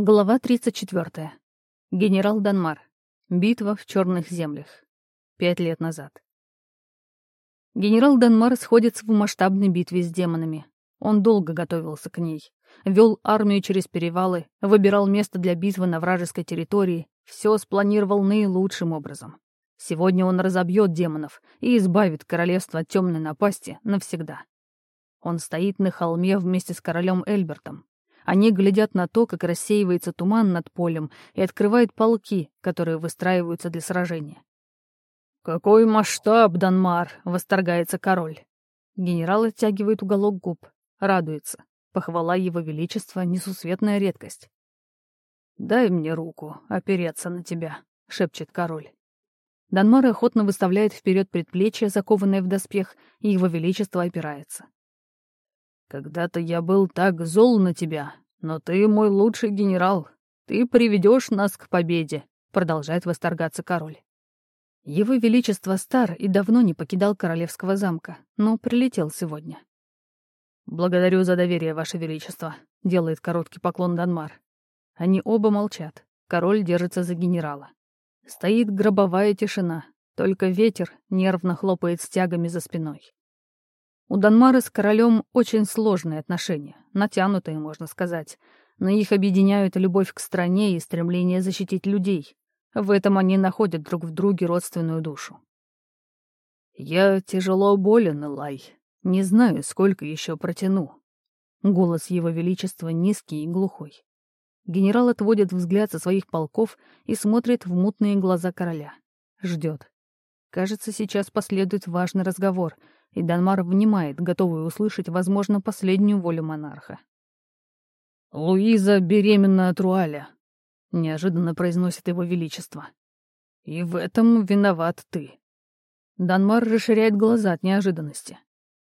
Глава 34. Генерал Данмар. Битва в Черных землях. Пять лет назад. Генерал Данмар сходится в масштабной битве с демонами. Он долго готовился к ней. Вел армию через перевалы, выбирал место для битвы на вражеской территории, все спланировал наилучшим образом. Сегодня он разобьет демонов и избавит королевство от темной напасти навсегда. Он стоит на холме вместе с королем Эльбертом, они глядят на то, как рассеивается туман над полем и открывают полки, которые выстраиваются для сражения. «Какой масштаб, Данмар!» — восторгается король. Генерал оттягивает уголок губ, радуется. Похвала его величества — несусветная редкость. «Дай мне руку, опереться на тебя», — шепчет король. Данмар охотно выставляет вперед предплечье, закованное в доспех, и его величество опирается. Когда-то я был так зол на тебя, но ты мой лучший генерал. Ты приведешь нас к победе», — продолжает восторгаться король. Его Величество стар и давно не покидал королевского замка, но прилетел сегодня. «Благодарю за доверие, Ваше Величество», — делает короткий поклон Данмар. Они оба молчат. Король держится за генерала. Стоит гробовая тишина, только ветер нервно хлопает стягами за спиной. У Данмара с королем очень сложные отношения, натянутые, можно сказать, но их объединяют любовь к стране и стремление защитить людей. В этом они находят друг в друге родственную душу. «Я тяжело болен, Лай. Не знаю, сколько еще протяну». Голос его величества низкий и глухой. Генерал отводит взгляд со своих полков и смотрит в мутные глаза короля. Ждет. Кажется, сейчас последует важный разговор — и Данмар внимает, готовый услышать, возможно, последнюю волю монарха. «Луиза беременна от Руаля», — неожиданно произносит его величество. «И в этом виноват ты». Данмар расширяет глаза от неожиданности.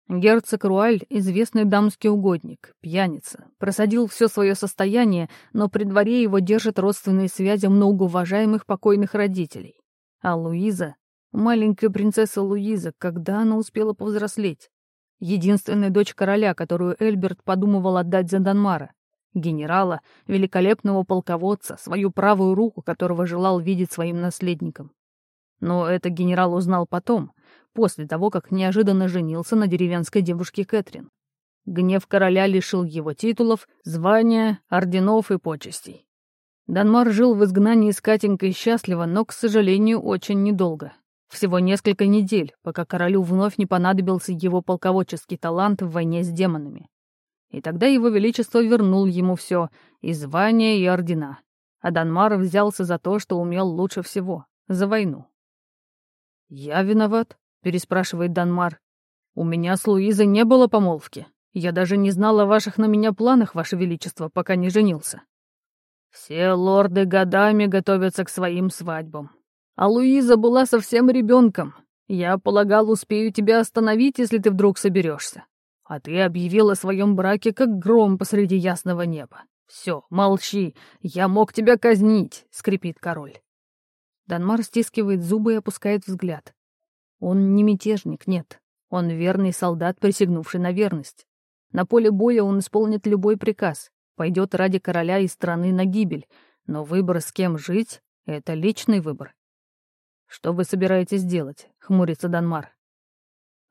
Герцог Руаль — известный дамский угодник, пьяница, просадил все свое состояние, но при дворе его держат родственные связи многоуважаемых покойных родителей. А Луиза Маленькая принцесса Луиза, когда она успела повзрослеть? Единственная дочь короля, которую Эльберт подумывал отдать за Данмара. Генерала, великолепного полководца, свою правую руку, которого желал видеть своим наследником. Но это генерал узнал потом, после того, как неожиданно женился на деревенской девушке Кэтрин. Гнев короля лишил его титулов, звания, орденов и почестей. Данмар жил в изгнании с Катенькой счастливо, но, к сожалению, очень недолго. Всего несколько недель, пока королю вновь не понадобился его полководческий талант в войне с демонами. И тогда его величество вернул ему все — и звания, и ордена. А Данмар взялся за то, что умел лучше всего — за войну. «Я виноват?» — переспрашивает Данмар. «У меня с Луизой не было помолвки. Я даже не знал о ваших на меня планах, ваше величество, пока не женился. Все лорды годами готовятся к своим свадьбам. А Луиза была совсем ребенком. Я полагал, успею тебя остановить, если ты вдруг соберешься. А ты объявила о своем браке как гром посреди ясного неба. Все, молчи, я мог тебя казнить, скрипит король. Данмар стискивает зубы и опускает взгляд. Он не мятежник, нет. Он верный солдат, присягнувший на верность. На поле боя он исполнит любой приказ, пойдет ради короля и страны на гибель, но выбор, с кем жить, — это личный выбор. «Что вы собираетесь делать?» — хмурится Данмар.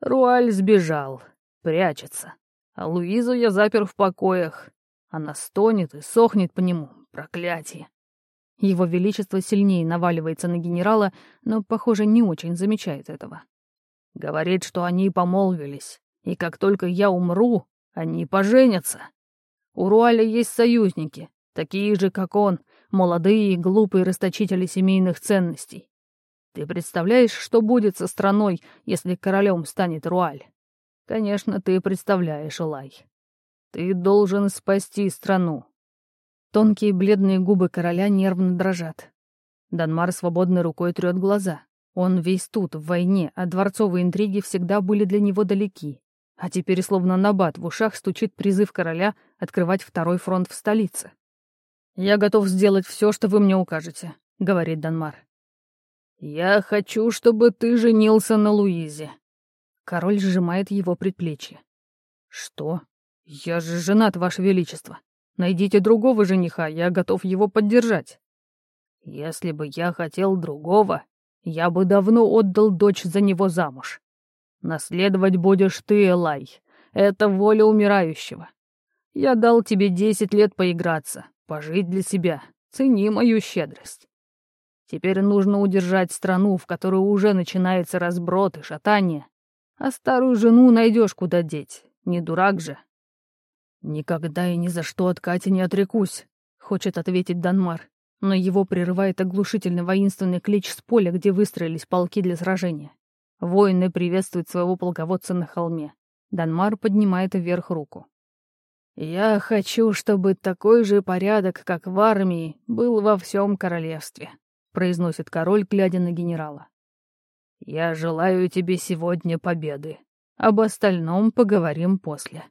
«Руаль сбежал, прячется. А Луизу я запер в покоях. Она стонет и сохнет по нему. Проклятие!» Его Величество сильнее наваливается на генерала, но, похоже, не очень замечает этого. Говорит, что они помолвились, и как только я умру, они поженятся. У Руаля есть союзники, такие же, как он, молодые и глупые расточители семейных ценностей. Ты представляешь, что будет со страной, если королем станет Руаль? Конечно, ты представляешь, Улай. Ты должен спасти страну. Тонкие бледные губы короля нервно дрожат. Данмар свободной рукой трет глаза. Он весь тут, в войне, а дворцовые интриги всегда были для него далеки. А теперь словно набат в ушах стучит призыв короля открывать второй фронт в столице. «Я готов сделать все, что вы мне укажете», — говорит Данмар. «Я хочу, чтобы ты женился на Луизе». Король сжимает его предплечье. «Что? Я же женат, Ваше Величество. Найдите другого жениха, я готов его поддержать». «Если бы я хотел другого, я бы давно отдал дочь за него замуж. Наследовать будешь ты, Элай. Это воля умирающего. Я дал тебе десять лет поиграться, пожить для себя. Цени мою щедрость. Теперь нужно удержать страну, в которой уже начинается разброд и шатание. А старую жену найдешь куда деть. Не дурак же. Никогда и ни за что от Кати не отрекусь, хочет ответить Данмар, но его прерывает оглушительный воинственный клич с поля, где выстроились полки для сражения. Воины приветствуют своего полководца на холме. Данмар поднимает вверх руку. «Я хочу, чтобы такой же порядок, как в армии, был во всем королевстве», — произносит король, глядя на генерала. «Я желаю тебе сегодня победы. Об остальном поговорим после».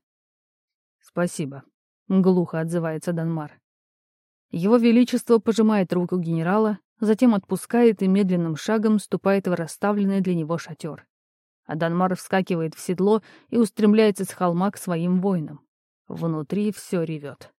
«Спасибо», — глухо отзывается Данмар. Его Величество пожимает руку генерала, затем отпускает и медленным шагом ступает в расставленный для него шатер. А Данмар вскакивает в седло и устремляется с холма к своим воинам. Внутри все ревет.